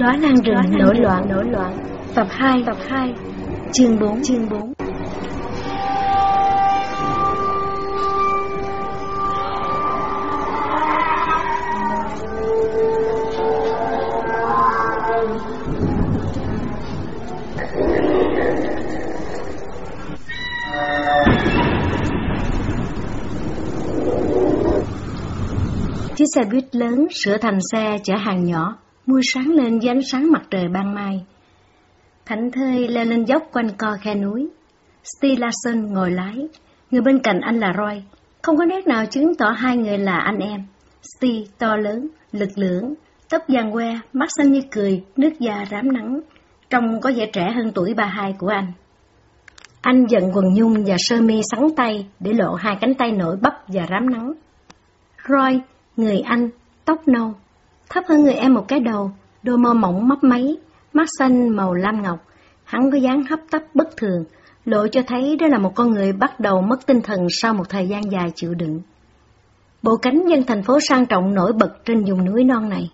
Đóa lan rừng nổi loạn. nổi loạn. Tập 2 tập 2 chương 4 chương 4 Chiếc xe buýt lớn sửa thành xe chở hàng nhỏ, mui sáng lên với ánh sáng mặt trời ban mai. Thảnh thơi leo lên dốc quanh co khe núi. Steve Larson ngồi lái, người bên cạnh anh là Roy. Không có nét nào chứng tỏ hai người là anh em. Steve to lớn, lực lưỡng, tóc vàng que, mắt xanh như cười, nước da rám nắng, trông có vẻ trẻ hơn tuổi ba hai của anh. Anh giận quần nhung và sơ mi sắn tay để lộ hai cánh tay nổi bắp và rám nắng. Roy, người anh, tóc nâu, thấp hơn người em một cái đầu, đôi môi mỏng mấp máy, mắt xanh màu lam ngọc. Hắn có dáng hấp tấp bất thường, lộ cho thấy đó là một con người bắt đầu mất tinh thần sau một thời gian dài chịu đựng. Bộ cánh dân thành phố sang trọng nổi bật trên vùng núi non này.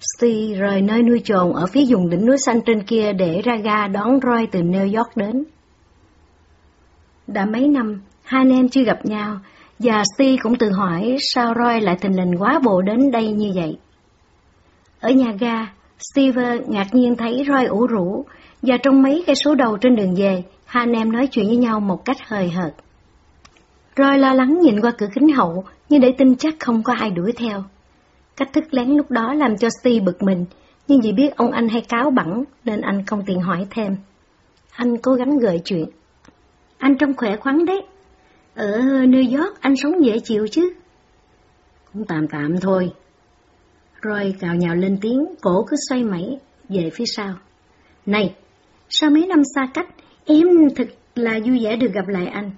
Steve rời nơi nuôi trồn ở phía vùng đỉnh núi xanh trên kia để ra ga đón Roy từ New York đến. Đã mấy năm, hai anh em chưa gặp nhau, và Steve cũng tự hỏi sao Roy lại tình lình quá bộ đến đây như vậy. Ở nhà ga, Steve ngạc nhiên thấy Roy ủ rũ, và trong mấy cây số đầu trên đường về, hai anh em nói chuyện với nhau một cách hời hợt. Roy lo lắng nhìn qua cửa kính hậu, như để tin chắc không có ai đuổi theo. Cách thức lén lúc đó làm cho Steve bực mình, nhưng vì biết ông anh hay cáo bẳng nên anh không tiện hỏi thêm. Anh cố gắng gợi chuyện. Anh trông khỏe khoắn đấy. Ở New York anh sống dễ chịu chứ? Cũng tạm tạm thôi. Rồi cào nhào lên tiếng, cổ cứ xoay mẩy về phía sau. Này, sau mấy năm xa cách, em thật là vui vẻ được gặp lại anh.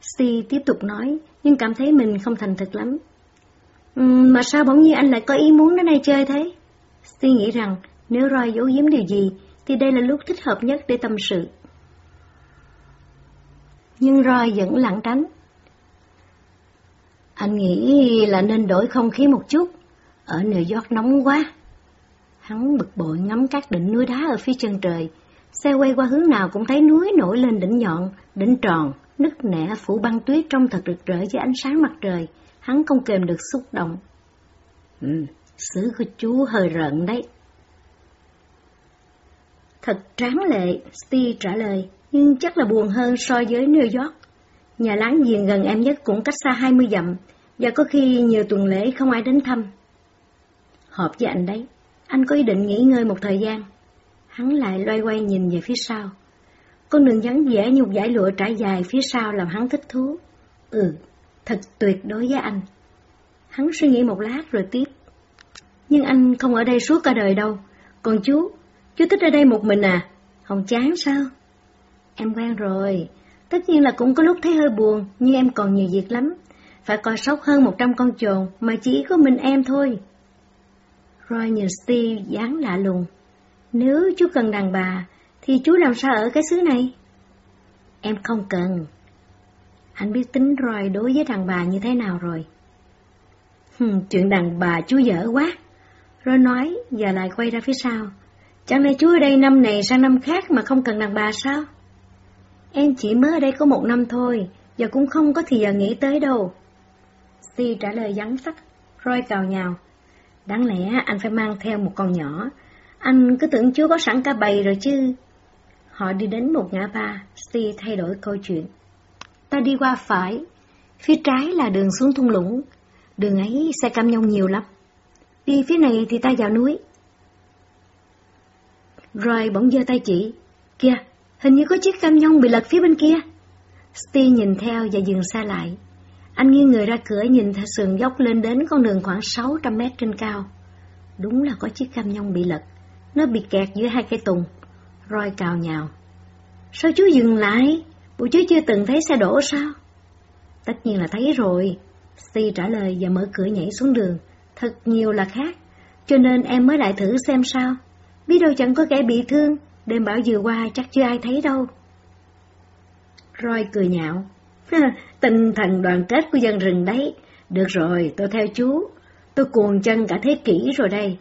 Steve tiếp tục nói, nhưng cảm thấy mình không thành thực lắm. Uhm, mà sao bỗng nhiên anh lại có ý muốn đến đây chơi thế? Steve nghĩ rằng nếu Roy giấu giếm điều gì, thì đây là lúc thích hợp nhất để tâm sự. Nhưng Roy vẫn lặng tránh. Anh nghĩ là nên đổi không khí một chút, ở New York nóng quá. Hắn bực bội ngắm các đỉnh núi đá ở phía chân trời, xe quay qua hướng nào cũng thấy núi nổi lên đỉnh nhọn, đỉnh tròn, nứt nẻ phủ băng tuyết trong thật rực rỡ với ánh sáng mặt trời, hắn không kềm được xúc động. Ừ, xứ của chú hơi rợn đấy. Thật tráng lệ, Steve trả lời, nhưng chắc là buồn hơn so với New York. Nhà láng giềng gần em nhất cũng cách xa 20 dặm, và có khi nhiều tuần lễ không ai đến thăm. Hợp với anh đấy, anh có ý định nghỉ ngơi một thời gian. Hắn lại loay quay nhìn về phía sau. Con đường vắng vẻ như một dải lụa trải dài phía sau làm hắn thích thú. Ừ, thật tuyệt đối với anh. Hắn suy nghĩ một lát rồi tiếp. Nhưng anh không ở đây suốt cả đời đâu. Còn chú, chú thích ở đây một mình à? Không chán sao? Em quen rồi. Tất nhiên là cũng có lúc thấy hơi buồn, nhưng em còn nhiều việc lắm. Phải coi sóc hơn một trăm con trồn, mà chỉ có mình em thôi. Roy nhìn Steve dáng lạ lùng. Nếu chú cần đàn bà, thì chú làm sao ở cái xứ này? Em không cần. Anh biết tính Roy đối với đàn bà như thế nào rồi. Hừm, chuyện đàn bà chú dở quá. Roy nói và lại quay ra phía sau. Chẳng lẽ chú ở đây năm này sang năm khác mà không cần đàn bà sao? Em chỉ mới ở đây có một năm thôi, giờ cũng không có thì giờ nghĩ tới đâu. Steve trả lời vắng sắc, Roy cào nhào. Đáng lẽ anh phải mang theo một con nhỏ. Anh cứ tưởng chú có sẵn cả bầy rồi chứ. Họ đi đến một ngã ba, Steve thay đổi câu chuyện. Ta đi qua phải, phía trái là đường xuống thung lũng. Đường ấy xe cam nhông nhiều lắm. Đi phía này thì ta vào núi. Rồi bỗng giơ tay chỉ. Kìa, hình như có chiếc cam nhông bị lật phía bên kia. Steve nhìn theo và dừng xa lại. Anh nghiêng người ra cửa nhìn theo sườn dốc lên đến con đường khoảng 600 mét trên cao. Đúng là có chiếc cam nhông bị lật. Nó bị kẹt giữa hai cây tùng. Roi cào nhào. Sao chú dừng lại? Bộ chú chưa từng thấy xe đổ sao? Tất nhiên là thấy rồi. Steve trả lời và mở cửa nhảy xuống đường. Thật nhiều là khác. Cho nên em mới lại thử xem sao. Biết đâu chẳng có kẻ bị thương. Đêm bảo vừa qua chắc chưa ai thấy đâu. Roy cười nhạo. Tinh thần đoàn kết của dân rừng đấy. Được rồi, tôi theo chú. Tôi cuồng chân cả thế kỷ rồi đây.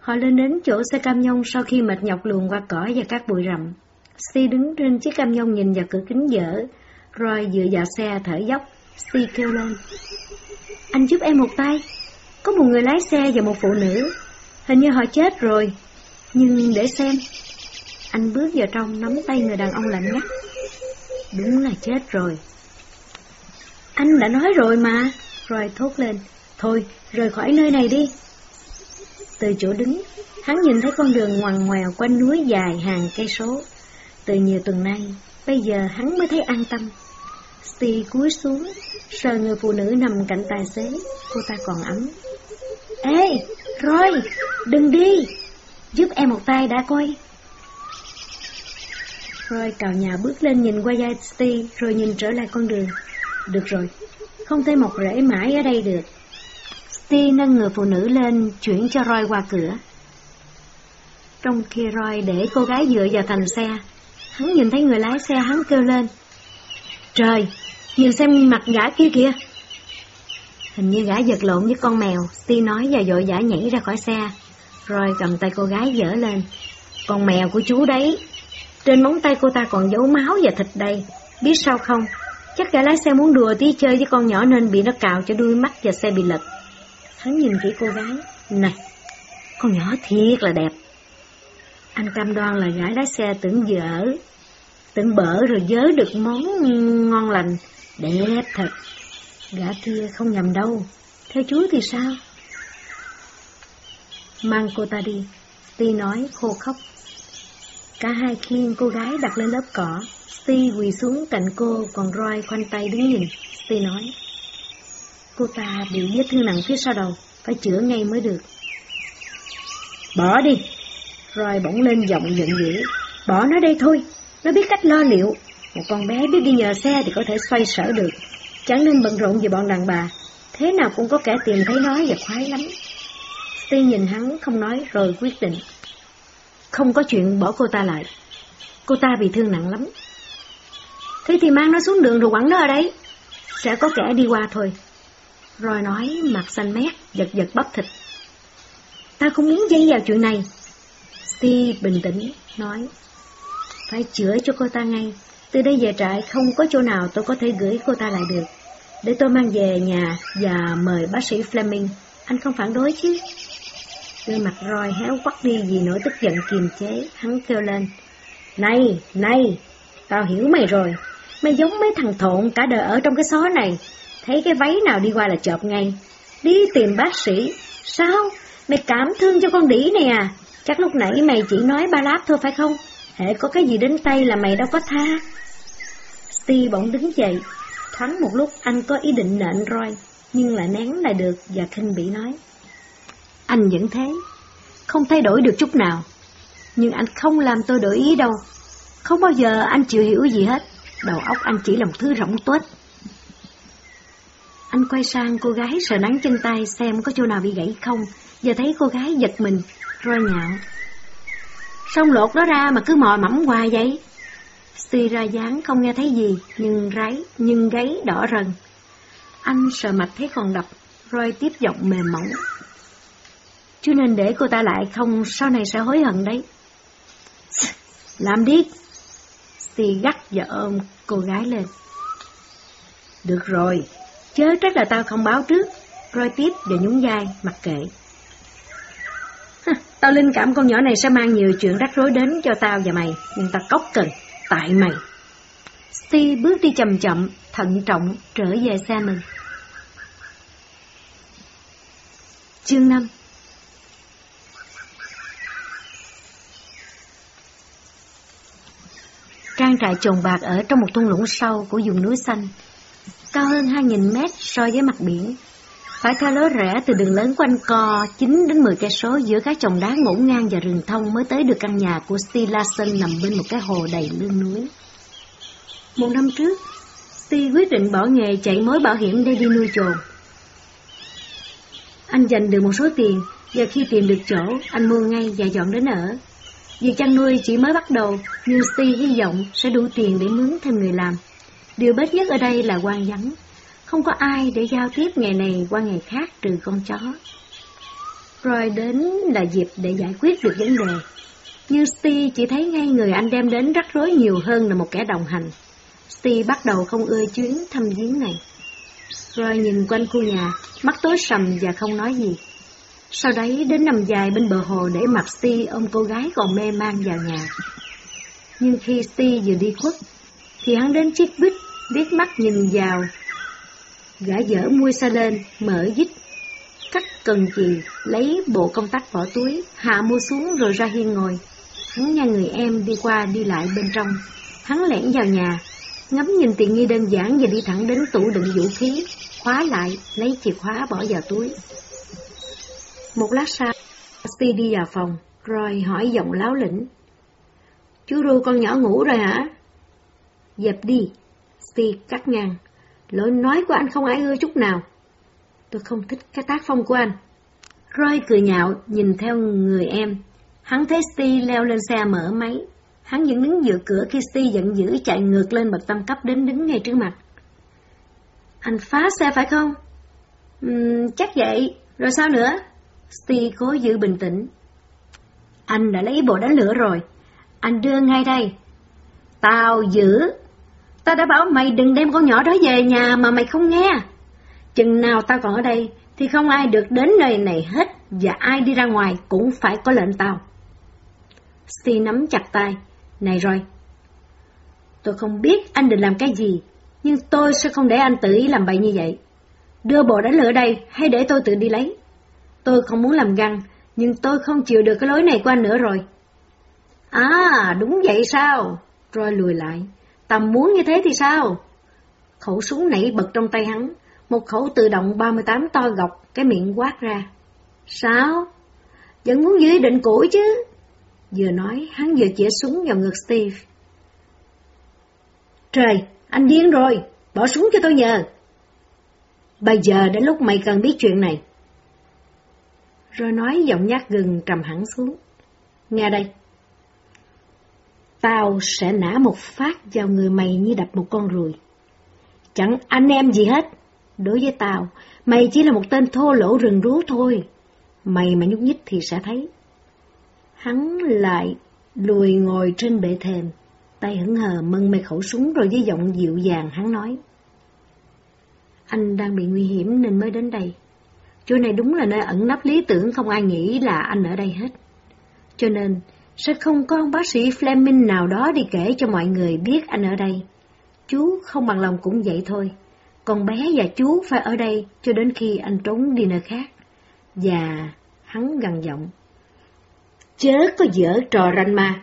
Họ lên đến chỗ xe cam nhông sau khi mệt nhọc luồn qua cỏ và các bụi rậm. si đứng trên chiếc cam nhông nhìn vào cửa kính dở, rồi dựa vào xe thở dốc. si kêu lên. Anh giúp em một tay. Có một người lái xe và một phụ nữ. Hình như họ chết rồi. Nhưng để xem. Anh bước vào trong nắm tay người đàn ông lạnh ngắt. Đúng là chết rồi. Anh đã nói rồi mà. Rồi thốt lên. Thôi, rời khỏi nơi này đi. Từ chỗ đứng, hắn nhìn thấy con đường ngoằn ngoèo quanh núi dài hàng cây số. Từ nhiều tuần nay, bây giờ hắn mới thấy an tâm. Steve cúi xuống, sờ người phụ nữ nằm cạnh tài xế, cô ta còn ấm. Ê, rồi, đừng đi, giúp em một tay đã coi. Roy cào nhà bước lên nhìn qua vai rồi nhìn trở lại con đường. Được rồi, không thể mọc rễ mãi ở đây được. Steve nâng người phụ nữ lên, chuyển cho Roy qua cửa. Trong khi Roy để cô gái dựa vào thành xe, hắn nhìn thấy người lái xe hắn kêu lên. Trời, nhìn xem mặt gã kia kìa. Hình như gã giật lộn với con mèo, Steve nói và vội vã nhảy ra khỏi xe. Roy cầm tay cô gái dở lên. Con mèo của chú đấy. Trên móng tay cô ta còn dấu máu và thịt đây. Biết sao không? Chắc gã lái xe muốn đùa tí chơi với con nhỏ nên bị nó cào cho đuôi mắt và xe bị lật. Hắn nhìn kỹ cô gái. Này, con nhỏ thiệt là đẹp. Anh cam đoan là gái lái xe tưởng dở, tưởng bở rồi dớ được món ngon lành. Đẹp thật. Gã kia không nhầm đâu. Theo chú thì sao? Mang cô ta đi. Ti nói khô khóc. Cả hai khiêng cô gái đặt lên lớp cỏ. Ti quỳ xuống cạnh cô, còn Roy khoanh tay đứng nhìn. Ti nói. Cô ta bị vết thương nặng phía sau đầu, phải chữa ngay mới được. Bỏ đi. Roy bỗng lên giọng giận dữ. Bỏ nó đây thôi, nó biết cách lo liệu. Một con bé biết đi nhờ xe thì có thể xoay sở được. Chẳng nên bận rộn về bọn đàn bà. Thế nào cũng có kẻ tìm thấy nói và khoái lắm. Steve nhìn hắn không nói rồi quyết định. Không có chuyện bỏ cô ta lại. Cô ta bị thương nặng lắm. Thế thì mang nó xuống đường rồi quẳng nó ở đấy. Sẽ có kẻ đi qua thôi. Rồi nói mặt xanh mét, giật giật bắp thịt. Ta không muốn dây vào chuyện này. Steve bình tĩnh, nói. Phải chữa cho cô ta ngay. Từ đây về trại không có chỗ nào tôi có thể gửi cô ta lại được. Để tôi mang về nhà và mời bác sĩ Fleming. Anh không phản đối chứ? Gương mặt roi héo quắt đi vì nỗi tức giận kiềm chế, hắn kêu lên. Này, này, tao hiểu mày rồi. Mày giống mấy thằng thộn cả đời ở trong cái xó này. Thấy cái váy nào đi qua là chộp ngay. Đi tìm bác sĩ. Sao? Mày cảm thương cho con đĩ này à? Chắc lúc nãy mày chỉ nói ba láp thôi phải không? Hệ có cái gì đến tay là mày đâu có tha. Steve bỗng đứng dậy. Thoáng một lúc anh có ý định nện roi, nhưng lại nén lại được và khinh bỉ nói. Anh vẫn thế, không thay đổi được chút nào. Nhưng anh không làm tôi đổi ý đâu. Không bao giờ anh chịu hiểu gì hết. Đầu óc anh chỉ là một thứ rỗng tuếch. Anh quay sang cô gái sờ nắng chân tay xem có chỗ nào bị gãy không, và thấy cô gái giật mình, roi nhạo. Xong lột nó ra mà cứ mò mẫm hoài vậy? Steve ra dáng không nghe thấy gì, nhưng ráy, nhưng gáy đỏ rần. Anh sờ mặt thấy còn đập, rồi tiếp giọng mềm mỏng. Chứ nên để cô ta lại không sau này sẽ hối hận đấy. Làm đi. Steve gắt và ôm cô gái lên. Được rồi, chớ trách là tao không báo trước. rồi tiếp và nhún vai, mặc kệ. Tao linh cảm con nhỏ này sẽ mang nhiều chuyện rắc rối đến cho tao và mày, nhưng tao cốc cần, tại mày. Steve bước đi chậm chậm, thận trọng, trở về xe mình. Chương 5 Trang trại trồng bạc ở trong một thung lũng sâu của vùng núi xanh, cao hơn 2.000 mét so với mặt biển. Phải theo lối rẽ từ đường lớn quanh co 9 đến 10 cây số giữa các chồng đá ngổn ngang và rừng thông mới tới được căn nhà của Steve Larson nằm bên một cái hồ đầy lưng núi. Một năm trước, Steve quyết định bỏ nghề chạy mối bảo hiểm để đi nuôi chồn. Anh dành được một số tiền và khi tìm được chỗ, anh mua ngay và dọn đến ở. Việc chăn nuôi chỉ mới bắt đầu, nhưng Steve hy vọng sẽ đủ tiền để mướn thêm người làm. Điều bết nhất ở đây là quan vắng. Không có ai để giao tiếp ngày này qua ngày khác trừ con chó. Rồi đến là dịp để giải quyết được vấn đề. Nhưng Steve chỉ thấy ngay người anh đem đến rắc rối nhiều hơn là một kẻ đồng hành. Steve bắt đầu không ưa chuyến thăm viếng này. Rồi nhìn quanh khu nhà, mắt tối sầm và không nói gì. Sau đấy đến nằm dài bên bờ hồ để mặc Steve ôm cô gái còn mê man vào nhà. Nhưng khi Steve vừa đi khuất, thì hắn đến chiếc bích, liếc mắt nhìn vào. Gã dở mui xa lên, mở dít, cắt cần chì, lấy bộ công tắc bỏ túi, hạ mua xuống rồi ra hiên ngồi. Hắn nha người em đi qua đi lại bên trong. Hắn lẻn vào nhà, ngắm nhìn tiện nghi đơn giản và đi thẳng đến tủ đựng vũ khí, khóa lại, lấy chìa khóa bỏ vào túi. Một lát sau, Steve đi vào phòng, rồi hỏi giọng láo lĩnh. Chú ru con nhỏ ngủ rồi hả? Dẹp đi, Steve cắt ngang. Lỗi nói của anh không ai ưa chút nào. Tôi không thích cái tác phong của anh. Roy cười nhạo, nhìn theo người em. Hắn thấy Steve leo lên xe mở máy. Hắn vẫn đứng giữa cửa khi Steve giận dữ chạy ngược lên bậc tam cấp đến đứng ngay trước mặt. Anh phá xe phải không? Uhm, chắc vậy. Rồi sao nữa? Steve cố giữ bình tĩnh. Anh đã lấy bộ đánh lửa rồi. Anh đưa ngay đây. Tao giữ. Ta đã bảo mày đừng đem con nhỏ đó về nhà mà mày không nghe. Chừng nào tao còn ở đây thì không ai được đến nơi này hết và ai đi ra ngoài cũng phải có lệnh tao. Si nắm chặt tay. Này rồi, tôi không biết anh định làm cái gì, nhưng tôi sẽ không để anh tự ý làm bậy như vậy. Đưa bộ đánh lửa đây hay để tôi tự đi lấy. Tôi không muốn làm găng, nhưng tôi không chịu được cái lối này của anh nữa rồi. À, đúng vậy sao? Roy lùi lại. Tầm muốn như thế thì sao? Khẩu súng nảy bật trong tay hắn, một khẩu tự động 38 to gọc, cái miệng quát ra. Sao? Vẫn muốn dưới định cũ chứ? Vừa nói, hắn vừa chĩa súng vào ngực Steve. Trời, anh điên rồi, bỏ súng cho tôi nhờ. Bây giờ đến lúc mày cần biết chuyện này. Rồi nói giọng nhát gừng trầm hẳn xuống. Nghe đây. Tao sẽ nã một phát vào người mày như đập một con ruồi. Chẳng anh em gì hết. Đối với tao, mày chỉ là một tên thô lỗ rừng rú thôi. Mày mà nhúc nhích thì sẽ thấy. Hắn lại lùi ngồi trên bệ thềm, tay hững hờ mân mê khẩu súng rồi với giọng dịu dàng hắn nói. Anh đang bị nguy hiểm nên mới đến đây. Chỗ này đúng là nơi ẩn nấp lý tưởng không ai nghĩ là anh ở đây hết. Cho nên, sẽ không có ông bác sĩ Fleming nào đó đi kể cho mọi người biết anh ở đây. Chú không bằng lòng cũng vậy thôi. Con bé và chú phải ở đây cho đến khi anh trốn đi nơi khác. Và hắn gằn giọng. Chớ có dở trò ranh ma.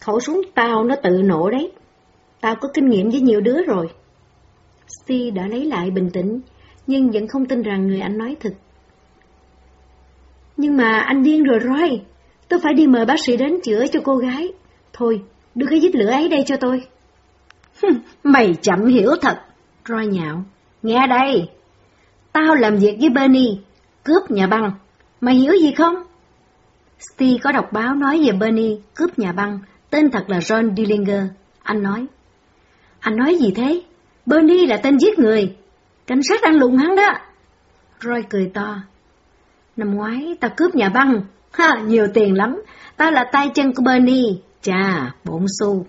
Khẩu súng tao nó tự nổ đấy. Tao có kinh nghiệm với nhiều đứa rồi. Steve đã lấy lại bình tĩnh, nhưng vẫn không tin rằng người anh nói thật. Nhưng mà anh điên rồi Roy, tôi phải đi mời bác sĩ đến chữa cho cô gái. Thôi, đưa cái dít lửa ấy đây cho tôi. Mày chậm hiểu thật, Roy nhạo. Nghe đây, tao làm việc với Bernie, cướp nhà băng. Mày hiểu gì không? Steve có đọc báo nói về Bernie cướp nhà băng, tên thật là John Dillinger. Anh nói. Anh nói gì thế? Bernie là tên giết người. Cảnh sát đang lùng hắn đó. Roy cười to. Năm ngoái tao cướp nhà băng. Ha, nhiều tiền lắm. Tao là tay chân của Bernie. Chà, bổn xu.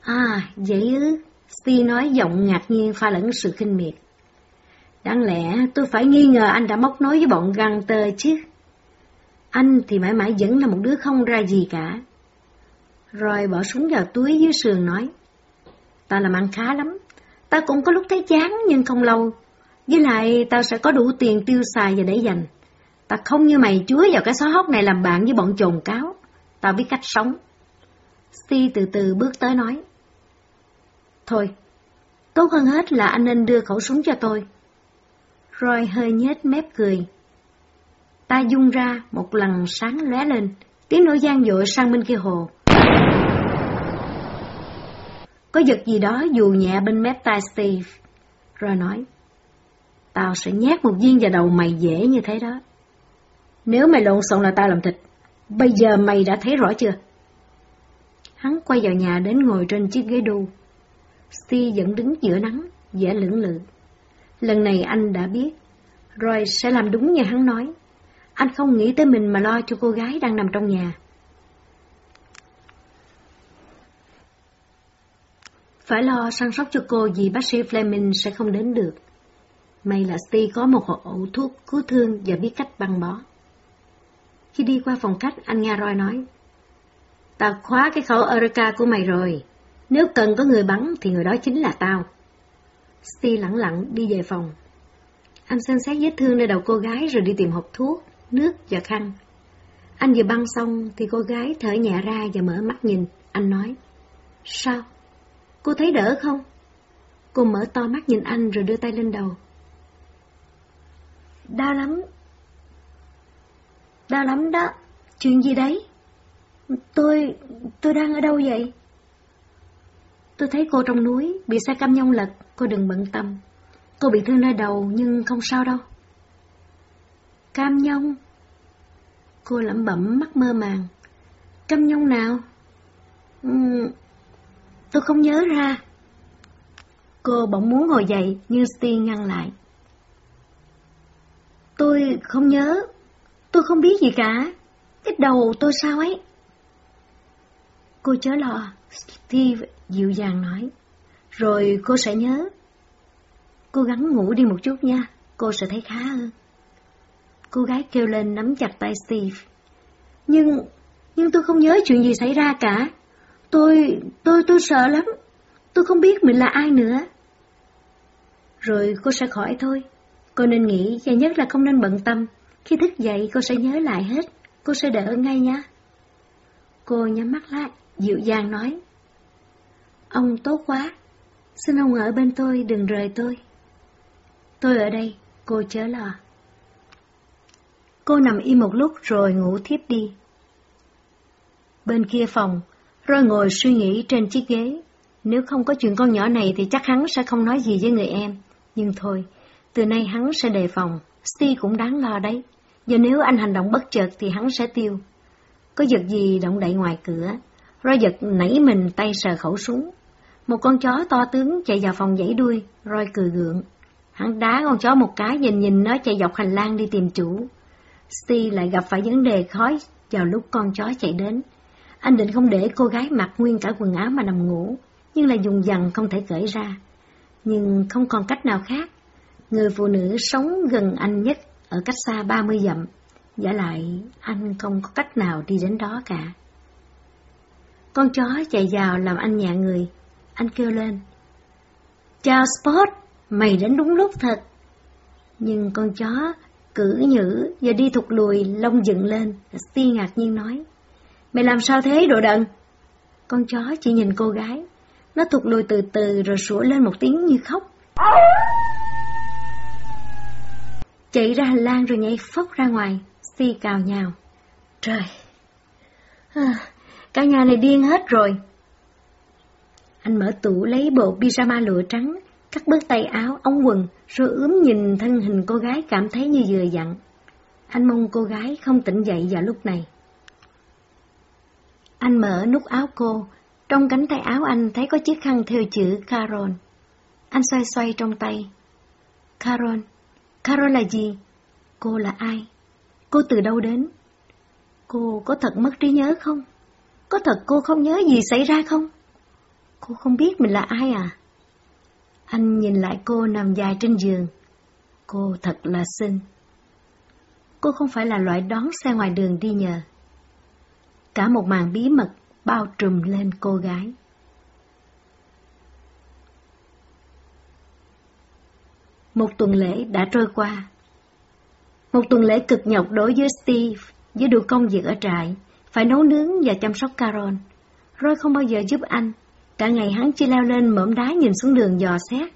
À, vậy ư? Steve nói giọng ngạc nhiên pha lẫn sự khinh miệt. Đáng lẽ tôi phải nghi ngờ anh đã móc nối với bọn găng tơ chứ. Anh thì mãi mãi vẫn là một đứa không ra gì cả. Rồi bỏ súng vào túi dưới sườn nói. Ta làm ăn khá lắm. Ta cũng có lúc thấy chán nhưng không lâu. Với lại tao sẽ có đủ tiền tiêu xài và để dành. Ta không như mày chúa vào cái xó hốc này làm bạn với bọn trồn cáo. Tao biết cách sống. Si từ từ bước tới nói. Thôi, tốt hơn hết là anh nên đưa khẩu súng cho tôi. Roy hơi nhếch mép cười. Ta dung ra, một lần sáng lóe lên, tiếng nổ gian dội sang bên kia hồ. Có giật gì đó dù nhẹ bên mép tai Steve. Rồi nói, tao sẽ nhét một viên vào đầu mày dễ như thế đó. Nếu mày lộn xộn là tao làm thịt, bây giờ mày đã thấy rõ chưa? Hắn quay vào nhà đến ngồi trên chiếc ghế đu. Steve vẫn đứng giữa nắng, vẻ lưỡng lự. Lần này anh đã biết, rồi sẽ làm đúng như hắn nói. Anh không nghĩ tới mình mà lo cho cô gái đang nằm trong nhà. Phải lo săn sóc cho cô vì bác sĩ Fleming sẽ không đến được. May là Steve có một hộp thuốc cứu thương và biết cách băng bó. Khi đi qua phòng khách, anh nghe Roy nói, Tao khóa cái khẩu Erika của mày rồi. Nếu cần có người bắn thì người đó chính là tao. Steve lặng lặng đi về phòng. Anh xem xét vết thương nơi đầu cô gái rồi đi tìm hộp thuốc, nước và khăn. Anh vừa băng xong thì cô gái thở nhẹ ra và mở mắt nhìn. Anh nói, Sao? Cô thấy đỡ không? Cô mở to mắt nhìn anh rồi đưa tay lên đầu. Đau lắm. Đau lắm đó. Chuyện gì đấy? Tôi... tôi đang ở đâu vậy? Tôi thấy cô trong núi, bị xe cam nhông lật, cô đừng bận tâm. Cô bị thương nơi đầu nhưng không sao đâu. Cam nhông? Cô lẩm bẩm mắt mơ màng. Cam nhông nào? Uhm, tôi không nhớ ra. Cô bỗng muốn ngồi dậy nhưng Steve ngăn lại. Tôi không nhớ, tôi không biết gì cả. Cái đầu tôi sao ấy? Cô chớ lo, Steve dịu dàng nói. Rồi cô sẽ nhớ. Cô gắng ngủ đi một chút nha, cô sẽ thấy khá hơn. Cô gái kêu lên nắm chặt tay Steve. Nhưng, nhưng tôi không nhớ chuyện gì xảy ra cả. Tôi, tôi, tôi sợ lắm. Tôi không biết mình là ai nữa. Rồi cô sẽ khỏi thôi. Cô nên nghĩ và nhất là không nên bận tâm. Khi thức dậy cô sẽ nhớ lại hết. Cô sẽ đỡ ngay nha. Cô nhắm mắt lại, dịu dàng nói. Ông tốt quá. Xin ông ở bên tôi, đừng rời tôi. Tôi ở đây, cô chớ lo. Cô nằm im một lúc rồi ngủ thiếp đi. Bên kia phòng, Roy ngồi suy nghĩ trên chiếc ghế. Nếu không có chuyện con nhỏ này thì chắc hắn sẽ không nói gì với người em. Nhưng thôi, từ nay hắn sẽ đề phòng, Steve cũng đáng lo đấy. Giờ nếu anh hành động bất chợt thì hắn sẽ tiêu. Có giật gì động đậy ngoài cửa, Roy giật nảy mình tay sờ khẩu súng. Một con chó to tướng chạy vào phòng dãy đuôi, Roy cười gượng. Hắn đá con chó một cái nhìn nhìn nó chạy dọc hành lang đi tìm chủ. Steve lại gặp phải vấn đề khó vào lúc con chó chạy đến. Anh định không để cô gái mặc nguyên cả quần áo mà nằm ngủ, nhưng là dùng dằn không thể cởi ra. Nhưng không còn cách nào khác. Người phụ nữ sống gần anh nhất ở cách xa 30 dặm. Giả lại, anh không có cách nào đi đến đó cả. Con chó chạy vào làm anh nhẹ người. Anh kêu lên. Chào Spot, mày đến đúng lúc thật. Nhưng con chó cử nhữ và đi thụt lùi, lông dựng lên. Steve ngạc nhiên nói. Mày làm sao thế đồ đần? Con chó chỉ nhìn cô gái. Nó thụt lùi từ từ rồi sủa lên một tiếng như khóc. Chạy ra hành lang rồi nhảy phốc ra ngoài. si cào nhào. Trời! À, cả nhà này điên hết rồi. Anh mở tủ lấy bộ pyjama lụa trắng, cắt bớt tay áo, ống quần, rồi ướm nhìn thân hình cô gái cảm thấy như vừa dặn. Anh mong cô gái không tỉnh dậy vào lúc này. Anh mở nút áo cô, trong cánh tay áo anh thấy có chiếc khăn theo chữ Carol. Anh xoay xoay trong tay. Carol, Carol là gì? Cô là ai? Cô từ đâu đến? Cô có thật mất trí nhớ không? Có thật cô không nhớ gì xảy ra không? Cô không biết mình là ai à? Anh nhìn lại cô nằm dài trên giường. Cô thật là xinh. Cô không phải là loại đón xe ngoài đường đi nhờ. Cả một màn bí mật bao trùm lên cô gái. Một tuần lễ đã trôi qua. Một tuần lễ cực nhọc đối với Steve, với đủ công việc ở trại, phải nấu nướng và chăm sóc Carol. Roy không bao giờ giúp anh. Cả ngày hắn chỉ leo lên mỏm đá nhìn xuống đường dò xét,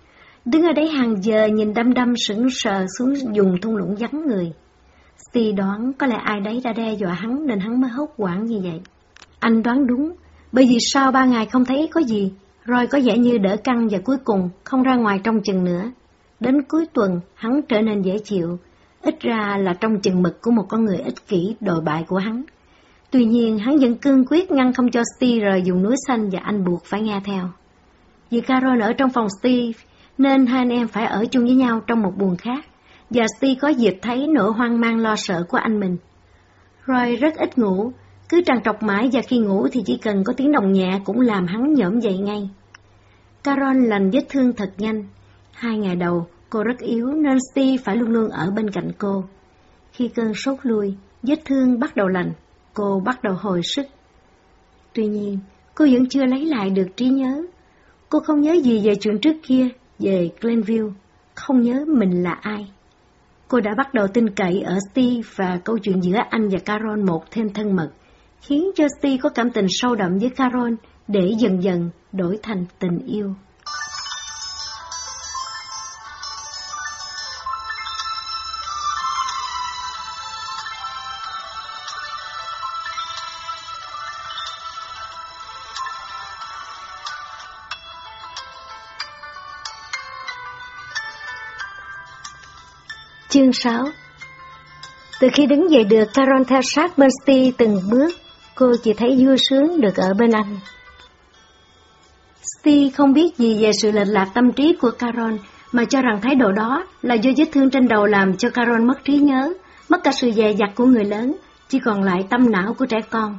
đứng ở đấy hàng giờ nhìn đăm đăm sững sờ xuống dùng thung lũng vắng người. Steve đoán có lẽ ai đấy đã đe dọa hắn nên hắn mới hốt hoảng như vậy. Anh đoán đúng, bởi vì sau ba ngày không thấy có gì, Roy có vẻ như đỡ căng và cuối cùng không ra ngoài trong chừng nữa. Đến cuối tuần, hắn trở nên dễ chịu, ít ra là trong chừng mực của một con người ích kỷ đồi bại của hắn. Tuy nhiên, hắn vẫn cương quyết ngăn không cho Steve rời dùng núi xanh và anh buộc phải nghe theo. Vì Carol ở trong phòng Steve, nên hai anh em phải ở chung với nhau trong một buồng khác, và Steve có dịp thấy nỗi hoang mang lo sợ của anh mình. Roy rất ít ngủ, cứ trằn trọc mãi và khi ngủ thì chỉ cần có tiếng đồng nhẹ cũng làm hắn nhổm dậy ngay. Carol lành vết thương thật nhanh. Hai ngày đầu, cô rất yếu nên Steve phải luôn luôn ở bên cạnh cô. Khi cơn sốt lui, vết thương bắt đầu lành, cô bắt đầu hồi sức. Tuy nhiên, cô vẫn chưa lấy lại được trí nhớ. Cô không nhớ gì về chuyện trước kia, về Glenview, không nhớ mình là ai. Cô đã bắt đầu tin cậy ở Steve và câu chuyện giữa anh và Carol một thêm thân mật, khiến cho Steve có cảm tình sâu đậm với Carol để dần dần đổi thành tình yêu. Chương 6 Từ khi đứng dậy được, Caron theo sát bên Steve từng bước, cô chỉ thấy vui sướng được ở bên anh. Steve không biết gì về sự lệch lạc tâm trí của Caron, mà cho rằng thái độ đó là do vết thương trên đầu làm cho Caron mất trí nhớ, mất cả sự dè dặt của người lớn, chỉ còn lại tâm não của trẻ con.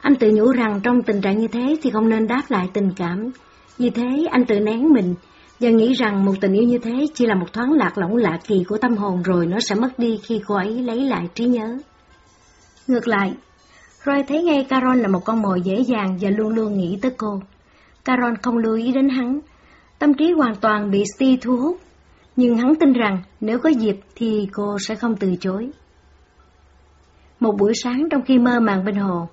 Anh tự nhủ rằng trong tình trạng như thế thì không nên đáp lại tình cảm. Vì thế anh tự nén mình, và nghĩ rằng một tình yêu như thế chỉ là một thoáng lạc lõng lạ kỳ của tâm hồn rồi nó sẽ mất đi khi cô ấy lấy lại trí nhớ. Ngược lại, Roy thấy ngay Caron là một con mồi dễ dàng và luôn luôn nghĩ tới cô. Caron không lưu ý đến hắn, tâm trí hoàn toàn bị Steve thu hút, nhưng hắn tin rằng nếu có dịp thì cô sẽ không từ chối. Một buổi sáng trong khi mơ màng bên hồ,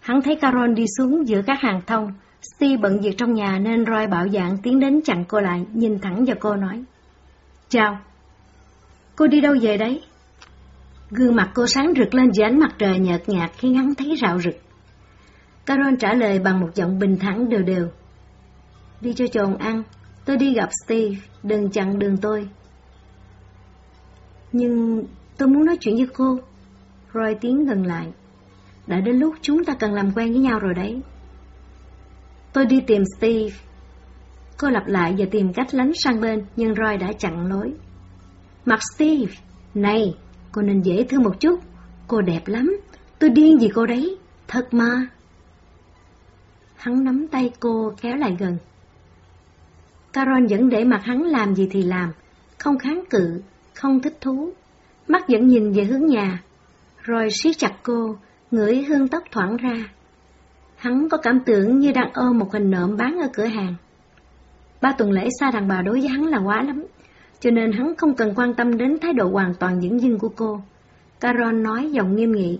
hắn thấy Caron đi xuống giữa các hàng thông, Steve bận việc trong nhà nên Roy bạo dạng tiến đến chặn cô lại, nhìn thẳng vào cô nói. Chào. Cô đi đâu về đấy? Gương mặt cô sáng rực lên dưới ánh mặt trời nhợt nhạt khi hắn thấy rạo rực. Carol trả lời bằng một giọng bình thản đều đều. Đi cho chồng ăn, tôi đi gặp Steve, đừng chặn đường tôi. Nhưng tôi muốn nói chuyện với cô. Roy tiến gần lại. Đã đến lúc chúng ta cần làm quen với nhau rồi đấy. Tôi đi tìm Steve. Cô lặp lại và tìm cách lánh sang bên, nhưng Roy đã chặn lối. Mặt Steve, này, cô nên dễ thương một chút. Cô đẹp lắm, tôi điên vì cô đấy, thật mà. Hắn nắm tay cô kéo lại gần. Caron vẫn để mặt hắn làm gì thì làm, không kháng cự, không thích thú. Mắt vẫn nhìn về hướng nhà, rồi siết chặt cô, ngửi hương tóc thoảng ra. Hắn có cảm tưởng như đang ôm một hình nộm bán ở cửa hàng. Ba tuần lễ xa đàn bà đối với hắn là quá lắm, cho nên hắn không cần quan tâm đến thái độ hoàn toàn dưỡng dưng của cô. Caron nói giọng nghiêm nghị.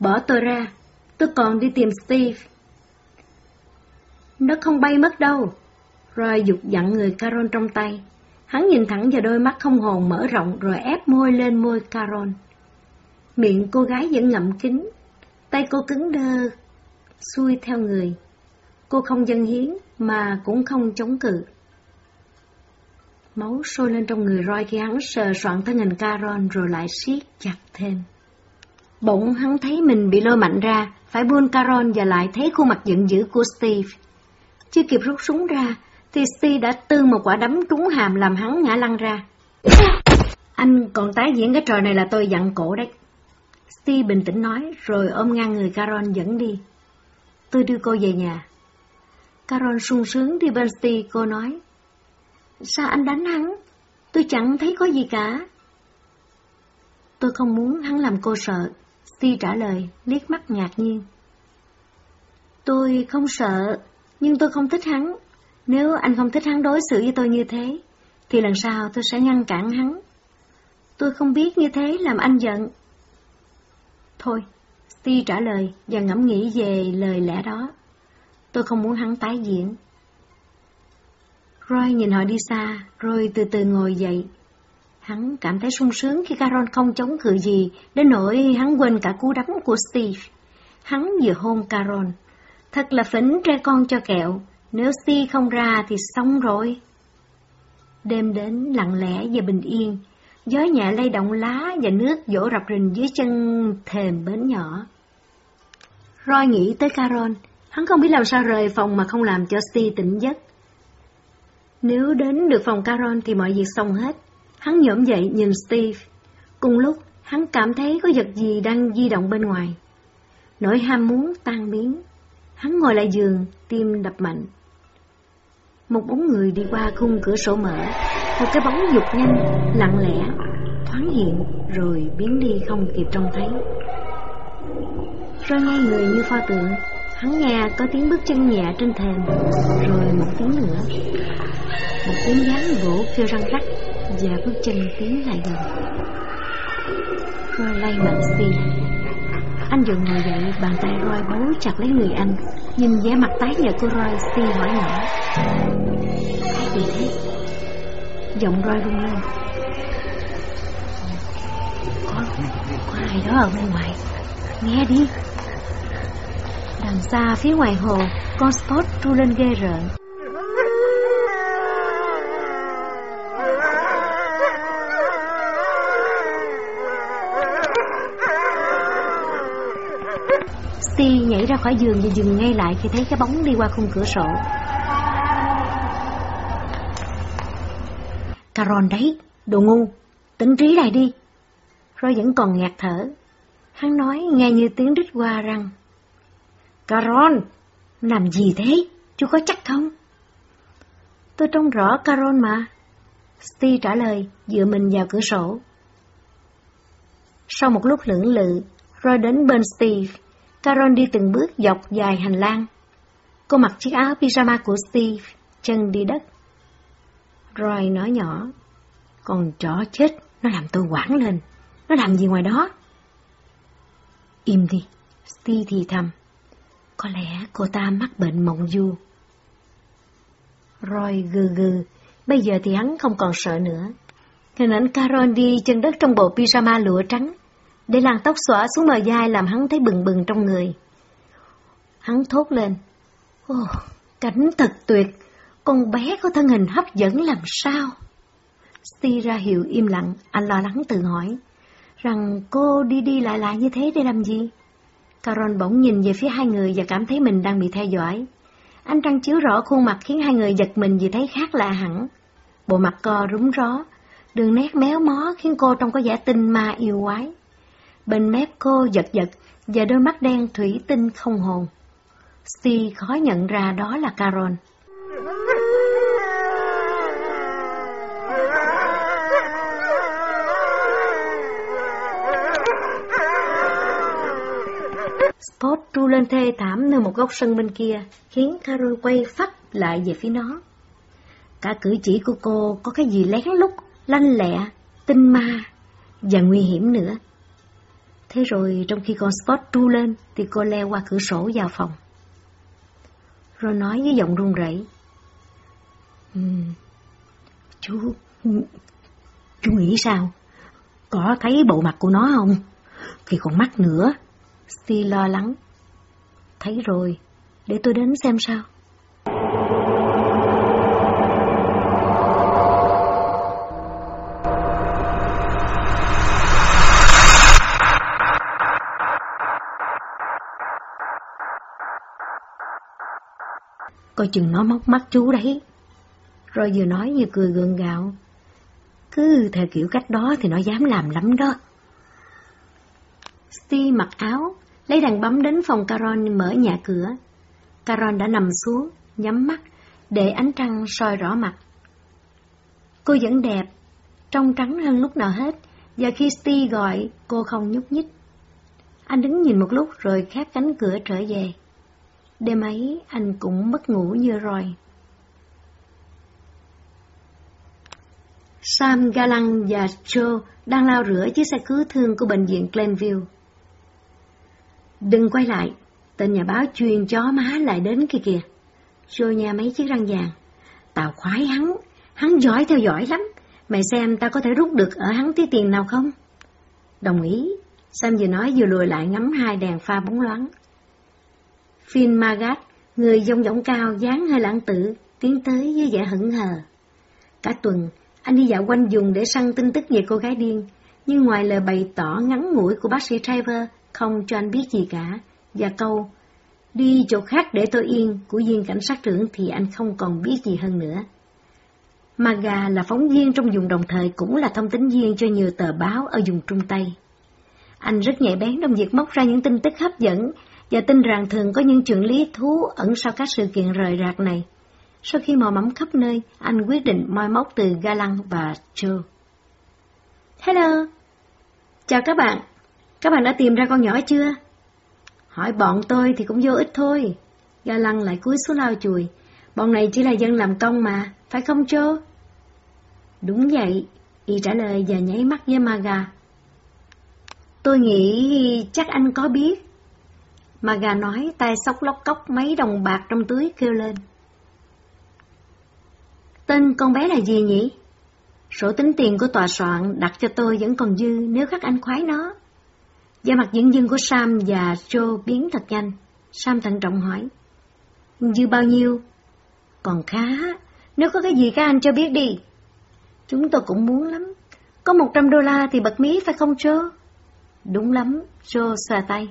Bỏ tôi ra, tôi còn đi tìm Steve. Nó không bay mất đâu. Roy dục dặn người Caron trong tay. Hắn nhìn thẳng vào đôi mắt không hồn mở rộng rồi ép môi lên môi Caron. Miệng cô gái vẫn ngậm kín, tay cô cứng đơ, xuôi theo người. Cô không dân hiến mà cũng không chống cự. Máu sôi lên trong người Roy khi hắn sờ soạn thân hình Caron rồi lại siết chặt thêm. Bỗng hắn thấy mình bị lôi mạnh ra, phải buông Caron và lại thấy khuôn mặt giận dữ của Steve. Chưa kịp rút súng ra, thì Steve đã tư một quả đấm trúng hàm làm hắn ngã lăn ra. Anh còn tái diễn cái trò này là tôi dặn cổ đấy. Steve bình tĩnh nói, rồi ôm ngang người Caron dẫn đi. Tôi đưa cô về nhà. Carol sung sướng đi bên Steve, cô nói. Sao anh đánh hắn? Tôi chẳng thấy có gì cả. Tôi không muốn hắn làm cô sợ. Steve trả lời, liếc mắt ngạc nhiên. Tôi không sợ, nhưng tôi không thích hắn. Nếu anh không thích hắn đối xử với tôi như thế, thì lần sau tôi sẽ ngăn cản hắn. Tôi không biết như thế làm anh giận. Thôi, Steve trả lời và ngẫm nghĩ về lời lẽ đó. Tôi không muốn hắn tái diễn. Roy nhìn họ đi xa, rồi từ từ ngồi dậy. Hắn cảm thấy sung sướng khi Carol không chống cự gì, đến nỗi hắn quên cả cú đấm của Steve. Hắn vừa hôn Carol. Thật là phỉnh tre con cho kẹo, nếu Steve không ra thì xong rồi. Đêm đến lặng lẽ và bình yên, gió nhẹ lay động lá và nước vỗ rập rình dưới chân thềm bến nhỏ. Roy nghĩ tới Carol, hắn không biết làm sao rời phòng mà không làm cho Steve tỉnh giấc. Nếu đến được phòng Caron thì mọi việc xong hết. Hắn nhổm dậy nhìn Steve. Cùng lúc, hắn cảm thấy có vật gì đang di động bên ngoài. Nỗi ham muốn tan biến. Hắn ngồi lại giường, tim đập mạnh. Một bóng người đi qua khung cửa sổ mở, một cái bóng dục nhanh, lặng lẽ, thoáng hiện rồi biến đi không kịp trông thấy. Rồi ngay người như pho tượng, hắn nghe có tiếng bước chân nhẹ trên thềm, rồi một tiếng nữa. Một tiếng dáng gỗ kêu răng rắc và bước chân tiến lại gần. Rồi lay mạnh xì. Anh dừng ngồi dậy, bàn tay Roy bấu chặt lấy người anh. Nhìn vẻ mặt tái nhợt của Roy, xì hỏi nhỏ. Cái gì thế? Giọng roi rung lên. Có, có ai đó ở bên ngoài. Nghe đi. Đằng xa phía ngoài hồ, con Scott tru lên ghê rợn. Steve nhảy ra khỏi giường và dừng ngay lại khi thấy cái bóng đi qua khung cửa sổ. Caron đấy, đồ ngu, tỉnh trí lại đi. Rồi vẫn còn ngạt thở. Hắn nói nghe như tiếng rít qua răng. Caron, làm gì thế? Chú có chắc không? Tôi trông rõ Caron mà. Steve trả lời, dựa mình vào cửa sổ. Sau một lúc lưỡng lự, Roy đến bên Steve. Caron đi từng bước dọc dài hành lang. Cô mặc chiếc áo pyjama của Steve, chân đi đất. Roy nói nhỏ, con chó chết, nó làm tôi quảng lên. Nó làm gì ngoài đó? Im đi, Steve thì thầm. Có lẽ cô ta mắc bệnh mộng du. Roy gừ gừ, bây giờ thì hắn không còn sợ nữa. Hình ảnh Caron đi chân đất trong bộ pyjama lụa trắng, để làn tóc xõa xuống bờ vai làm hắn thấy bừng bừng trong người. Hắn thốt lên, Ồ, cảnh thật tuyệt, con bé có thân hình hấp dẫn làm sao? Steve ra hiệu im lặng, anh lo lắng tự hỏi, rằng cô đi đi lại lại như thế để làm gì? Caron bỗng nhìn về phía hai người và cảm thấy mình đang bị theo dõi. Anh trăng chiếu rõ khuôn mặt khiến hai người giật mình vì thấy khác lạ hẳn. Bộ mặt co rúng ró, đường nét méo mó khiến cô trông có vẻ tinh ma yêu quái. Bên mép cô giật giật và đôi mắt đen thủy tinh không hồn. Steve khó nhận ra đó là Carol. Spot tru lên thê thảm nơi một góc sân bên kia, khiến Carol quay phát lại về phía nó. Cả cử chỉ của cô có cái gì lén lút, lanh lẹ, tinh ma và nguy hiểm nữa. Thế rồi trong khi con Spot tru lên thì cô leo qua cửa sổ vào phòng. Rồi nói với giọng run rẩy. Ừ. Chú... Chú nghĩ sao? Có thấy bộ mặt của nó không? Thì còn mắt nữa. si lo lắng. Thấy rồi, để tôi đến xem sao. Coi chừng nó móc mắt chú đấy. Rồi vừa nói vừa cười gượng gạo. Cứ theo kiểu cách đó thì nó dám làm lắm đó. Steve mặc áo, lấy đàn bấm đến phòng Caron mở nhà cửa. Caron đã nằm xuống, nhắm mắt, để ánh trăng soi rõ mặt. Cô vẫn đẹp, trong trắng hơn lúc nào hết, và khi Steve gọi, cô không nhúc nhích. Anh đứng nhìn một lúc rồi khép cánh cửa trở về. Đêm ấy anh cũng mất ngủ như rồi. Sam Galang và Joe đang lao rửa chiếc xe cứu thương của bệnh viện Glenville. Đừng quay lại, tên nhà báo chuyên chó má lại đến kia kìa. Joe nhà mấy chiếc răng vàng. Tao khoái hắn, hắn giỏi theo dõi lắm. Mày xem tao có thể rút được ở hắn tí tiền nào không? Đồng ý. Sam vừa nói vừa lùi lại ngắm hai đèn pha bóng loáng. Finn Magat, người dông dỏng cao, dáng hơi lãng tử, tiến tới với vẻ hững hờ. Cả tuần, anh đi dạo quanh vùng để săn tin tức về cô gái điên, nhưng ngoài lời bày tỏ ngắn ngủi của bác sĩ Trevor, không cho anh biết gì cả, và câu đi chỗ khác để tôi yên của viên cảnh sát trưởng thì anh không còn biết gì hơn nữa. Maga là phóng viên trong vùng đồng thời cũng là thông tính viên cho nhiều tờ báo ở vùng Trung Tây. Anh rất nhạy bén trong việc móc ra những tin tức hấp dẫn và tin rằng thường có những chuyện lý thú ẩn sau các sự kiện rời rạc này. Sau khi mò mẫm khắp nơi, anh quyết định moi móc từ ga lăng và Joe. Hello! Chào các bạn! Các bạn đã tìm ra con nhỏ chưa? Hỏi bọn tôi thì cũng vô ích thôi. Ga lăng lại cúi xuống lau chùi. Bọn này chỉ là dân làm công mà, phải không Joe? Đúng vậy, y trả lời và nháy mắt với Maga. Tôi nghĩ chắc anh có biết. Maga nói tay sóc lóc cốc mấy đồng bạc trong túi kêu lên. Tên con bé là gì nhỉ? Sổ tính tiền của tòa soạn đặt cho tôi vẫn còn dư nếu các anh khoái nó. Da mặt diễn dưng của Sam và Joe biến thật nhanh. Sam thận trọng hỏi. Dư bao nhiêu? Còn khá, nếu có cái gì các anh cho biết đi. Chúng tôi cũng muốn lắm. Có một trăm đô la thì bật mí phải không Joe? Đúng lắm, Joe xòa tay.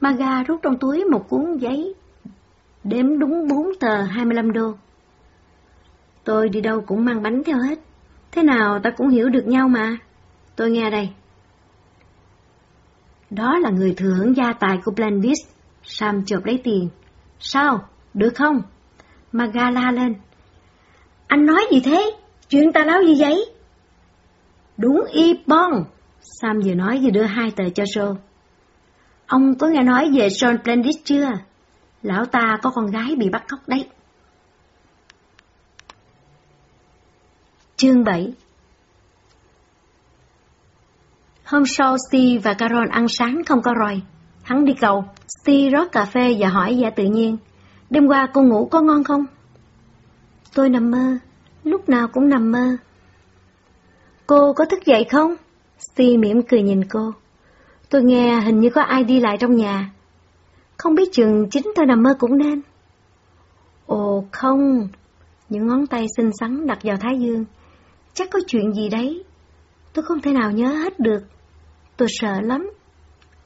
Maga rút trong túi một cuốn giấy, đếm đúng bốn tờ hai mươi lăm đô. Tôi đi đâu cũng mang bánh theo hết. Thế nào ta cũng hiểu được nhau mà. Tôi nghe đây. Đó là người thừa hưởng gia tài của Blandis. Sam chộp lấy tiền. Sao? Được không? Maga la lên. Anh nói gì thế? Chuyện ta láo gì vậy? Đúng y bon. Sam vừa nói vừa đưa hai tờ cho Joe. Ông có nghe nói về John Blandis chưa? Lão ta có con gái bị bắt cóc đấy. Chương 7 Hôm sau Steve và Carol ăn sáng không có rồi. Hắn đi cầu, Steve rót cà phê và hỏi dạ tự nhiên. Đêm qua cô ngủ có ngon không? Tôi nằm mơ, lúc nào cũng nằm mơ. Cô có thức dậy không? Steve mỉm cười nhìn cô. Tôi nghe hình như có ai đi lại trong nhà. Không biết chừng chính tôi nằm mơ cũng nên. Ồ không, những ngón tay xinh xắn đặt vào thái dương. Chắc có chuyện gì đấy. Tôi không thể nào nhớ hết được. Tôi sợ lắm.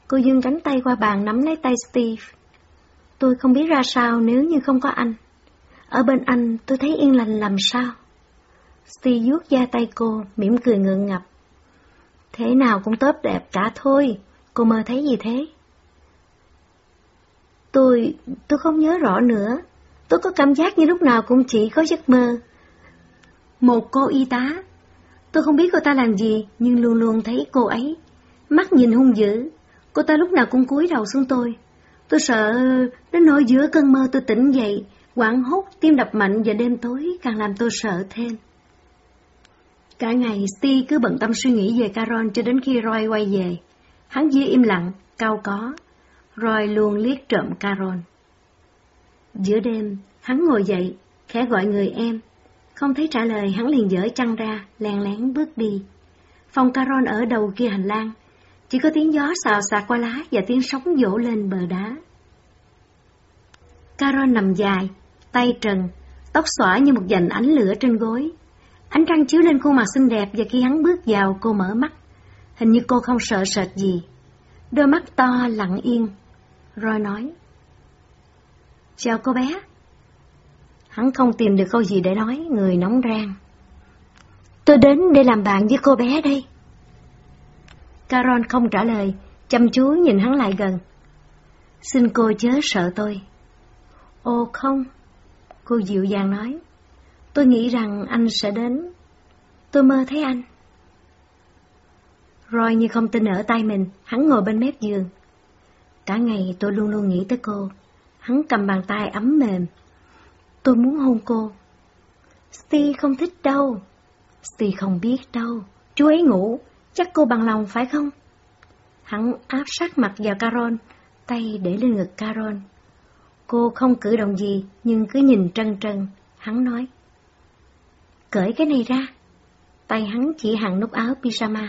Cô dương cánh tay qua bàn nắm lấy tay Steve. Tôi không biết ra sao nếu như không có anh. Ở bên anh tôi thấy yên lành làm sao. Steve vuốt da tay cô, mỉm cười ngượng ngập. Thế nào cũng tốt đẹp cả thôi, cô mơ thấy gì thế? Tôi, tôi không nhớ rõ nữa. Tôi có cảm giác như lúc nào cũng chỉ có giấc mơ. Một cô y tá. Tôi không biết cô ta làm gì, nhưng luôn luôn thấy cô ấy. Mắt nhìn hung dữ. Cô ta lúc nào cũng cúi đầu xuống tôi. Tôi sợ đến nỗi giữa cơn mơ tôi tỉnh dậy, quảng hốt, tim đập mạnh và đêm tối càng làm tôi sợ thêm. Cả ngày Steve cứ bận tâm suy nghĩ về Carol cho đến khi Roy quay về. Hắn giữ im lặng, cao có. Roy luôn liếc trộm Carol. Giữa đêm, hắn ngồi dậy, khẽ gọi người em. Không thấy trả lời, hắn liền dở chăn ra, len lén bước đi. Phòng caron ở đầu kia hành lang, chỉ có tiếng gió xào xạc qua lá và tiếng sóng vỗ lên bờ đá. caron nằm dài, tay trần, tóc xõa như một dành ánh lửa trên gối. Ánh trăng chiếu lên khuôn mặt xinh đẹp và khi hắn bước vào cô mở mắt. Hình như cô không sợ sệt gì. Đôi mắt to lặng yên. Roy nói. Chào cô bé. Hắn không tìm được câu gì để nói, người nóng rang. Tôi đến để làm bạn với cô bé đây. caron không trả lời, chăm chú nhìn hắn lại gần. Xin cô chớ sợ tôi. Ô không, cô dịu dàng nói. Tôi nghĩ rằng anh sẽ đến. Tôi mơ thấy anh. Roy như không tin ở tay mình, hắn ngồi bên mép giường. Cả ngày tôi luôn luôn nghĩ tới cô. Hắn cầm bàn tay ấm mềm. Tôi muốn hôn cô. Steve không thích đâu. Steve không biết đâu. Chú ấy ngủ, chắc cô bằng lòng phải không? Hắn áp sát mặt vào Carol, tay để lên ngực Carol. Cô không cử động gì, nhưng cứ nhìn trân trân. Hắn nói. Cởi cái này ra. Tay hắn chỉ hàng nút áo pyjama.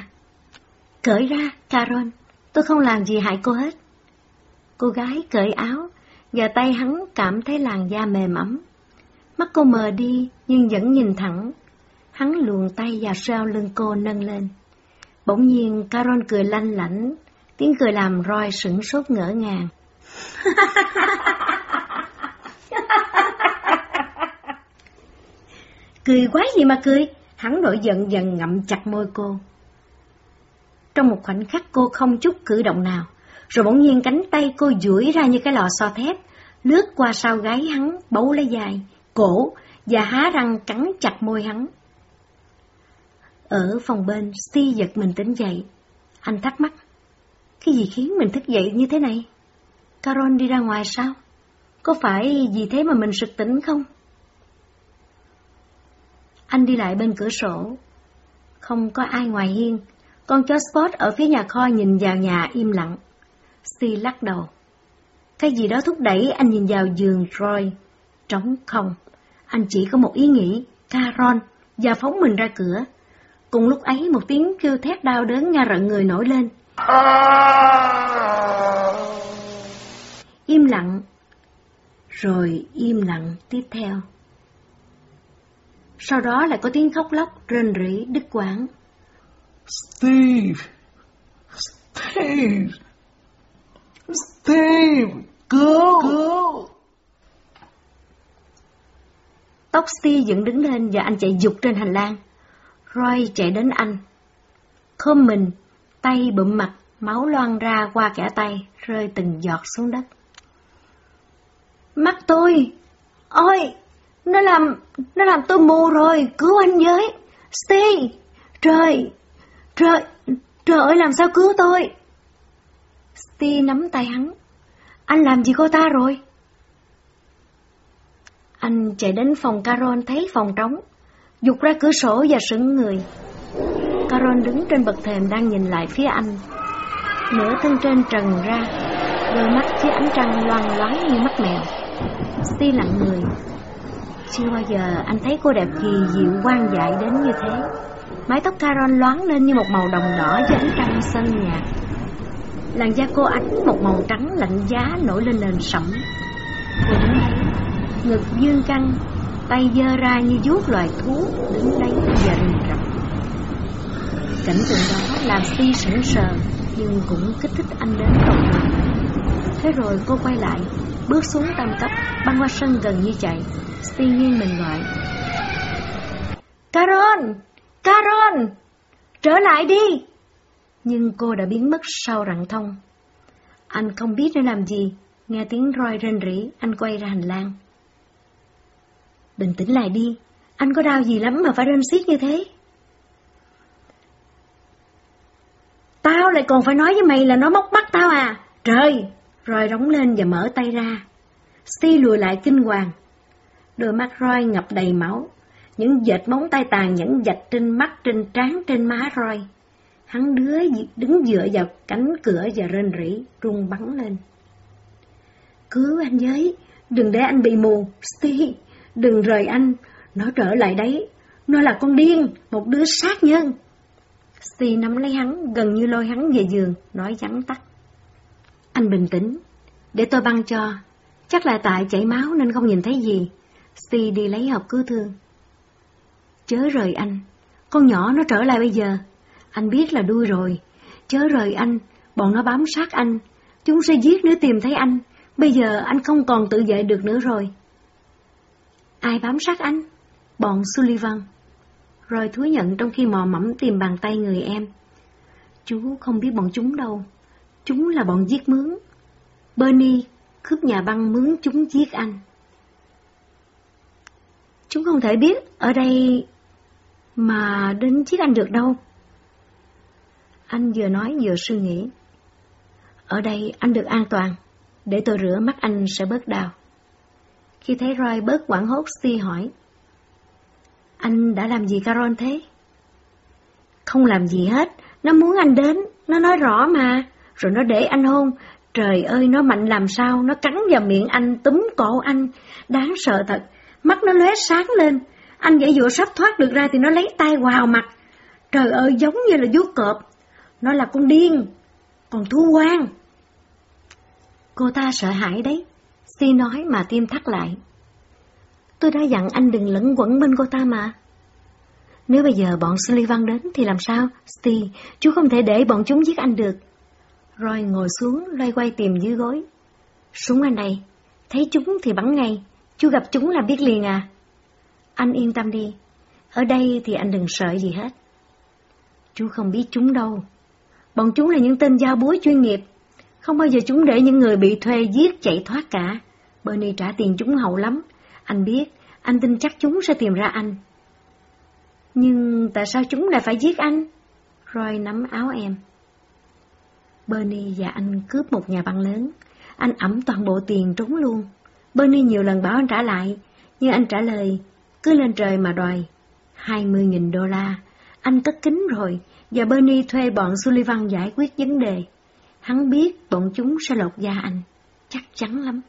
Cởi ra, Carol. Tôi không làm gì hại cô hết. Cô gái cởi áo, và tay hắn cảm thấy làn da mềm ấm. Mắt cô mờ đi, nhưng vẫn nhìn thẳng. Hắn luồn tay vào sau lưng cô nâng lên. Bỗng nhiên, caron cười lanh lảnh, tiếng cười làm Roy sửng sốt ngỡ ngàng. Cười quá gì mà cười? Hắn nổi giận dần ngậm chặt môi cô. Trong một khoảnh khắc cô không chút cử động nào, rồi bỗng nhiên cánh tay cô duỗi ra như cái lò xo thép, lướt qua sau gáy hắn, bấu lấy dài, cổ và há răng cắn chặt môi hắn. Ở phòng bên, Steve giật mình tỉnh dậy. Anh thắc mắc, cái gì khiến mình thức dậy như thế này? Carol đi ra ngoài sao? Có phải vì thế mà mình sực tỉnh không? Anh đi lại bên cửa sổ. Không có ai ngoài hiên. Con chó Spot ở phía nhà kho nhìn vào nhà im lặng. Steve lắc đầu. Cái gì đó thúc đẩy anh nhìn vào giường Roy. Trống không. Anh chỉ có một ý nghĩ, Caron, và phóng mình ra cửa. Cùng lúc ấy một tiếng kêu thét đau đớn nghe rợn người nổi lên. Im lặng, rồi im lặng tiếp theo. Sau đó lại có tiếng khóc lóc, rên rỉ, đứt quãng. Steve! Steve! Steve! Cứu! Cứu! Tóc Steve dựng đứng lên và anh chạy dục trên hành lang. Roy chạy đến anh. Khom mình, tay bụm mặt, máu loang ra qua kẻ tay, rơi từng giọt xuống đất. Mắt tôi! Ôi! Nó làm... nó làm tôi mù rồi! Cứu anh với! Steve! Trời! Trời! Trời ơi làm sao cứu tôi! Steve nắm tay hắn. Anh làm gì cô ta rồi? Anh chạy đến phòng Carol thấy phòng trống, dục ra cửa sổ và sững người. Carol đứng trên bậc thềm đang nhìn lại phía anh. Nửa thân trên trần ra, đôi mắt dưới ánh trăng loang loáng như mắt mèo. si lặng người. Chưa bao giờ anh thấy cô đẹp kỳ dịu quan dại đến như thế. Mái tóc Carol loáng lên như một màu đồng đỏ dưới ánh trăng sân nhạt. Làn da cô ánh một màu trắng lạnh giá nổi lên nền sẫm. Ngực dương căng, tay giơ ra như vuốt loài thú đứng đây và rình rập. Cảnh tượng đó làm Steve sững sờ nhưng cũng kích thích anh đến cầu thang Thế rồi cô quay lại, bước xuống tam cấp, băng qua sân gần như chạy. Steve nghiêng mình gọi. "Caron, Caron, Trở lại đi! Nhưng cô đã biến mất sau rặng thông. Anh không biết nên làm gì, nghe tiếng roi rên rỉ, anh quay ra hành lang. Bình tĩnh lại đi, anh có đau gì lắm mà phải rên xiết như thế? Tao lại còn phải nói với mày là nó móc mắt tao à? Trời! Roy rống lên và mở tay ra. Steve lùi lại kinh hoàng. Đôi mắt Roy ngập đầy máu. Những dệt móng tay tàn nhẫn dạch trên mắt, trên trán, trên má Roy. Hắn đứa đứng dựa vào cánh cửa và rên rỉ, rung bắn lên. Cứu anh với, đừng để anh bị mù, Steve, đừng rời anh, nó trở lại đấy, nó là con điên, một đứa sát nhân. si nắm lấy hắn, gần như lôi hắn về giường, nói vắn tắt. Anh bình tĩnh, để tôi băng cho, chắc là tại chảy máu nên không nhìn thấy gì. si đi lấy hộp cứu thương. Chớ rời anh, con nhỏ nó trở lại bây giờ. Anh biết là đuôi rồi, chớ rời anh, bọn nó bám sát anh. Chúng sẽ giết nếu tìm thấy anh, bây giờ anh không còn tự vệ được nữa rồi. Ai bám sát anh? Bọn Sullivan. Rồi thú nhận trong khi mò mẫm tìm bàn tay người em. Chú không biết bọn chúng đâu. Chúng là bọn giết mướn. Bernie cướp nhà băng mướn chúng giết anh. Chúng không thể biết ở đây mà đến giết anh được đâu. Anh vừa nói vừa suy nghĩ. Ở đây anh được an toàn, để tôi rửa mắt anh sẽ bớt đau. Khi thấy Roy bớt quảng hốt, si hỏi. Anh đã làm gì Carol thế? Không làm gì hết, nó muốn anh đến, nó nói rõ mà, rồi nó để anh hôn. Trời ơi, nó mạnh làm sao, nó cắn vào miệng anh, túm cổ anh, đáng sợ thật. Mắt nó lóe sáng lên, anh dễ dụa sắp thoát được ra thì nó lấy tay vào mặt. Trời ơi, giống như là vuốt cọp. Nó là con điên, còn thú quan. Cô ta sợ hãi đấy, Si nói mà tim thắt lại. Tôi đã dặn anh đừng lẫn quẩn bên cô ta mà. Nếu bây giờ bọn Sullivan đến thì làm sao? Steve, chú không thể để bọn chúng giết anh được. Rồi ngồi xuống, loay quay tìm dưới gối. Súng anh đây, thấy chúng thì bắn ngay, chú gặp chúng là biết liền à. Anh yên tâm đi, Ở đây thì anh đừng sợ gì hết. Chú không biết chúng đâu. Bọn chúng là những tên giao búa chuyên nghiệp. Không bao giờ chúng để những người bị thuê giết chạy thoát cả. Bernie trả tiền chúng hậu lắm. Anh biết, anh tin chắc chúng sẽ tìm ra anh. Nhưng tại sao chúng lại phải giết anh? Roy nắm áo em. Bernie và anh cướp một nhà băng lớn. Anh ẩm toàn bộ tiền trốn luôn. Bernie nhiều lần bảo anh trả lại, nhưng anh trả lời, cứ lên trời mà đòi. 20.000 đô la. Anh cất kính rồi, và Bernie thuê bọn Sullivan giải quyết vấn đề. Hắn biết bọn chúng sẽ lột da anh. Chắc chắn lắm.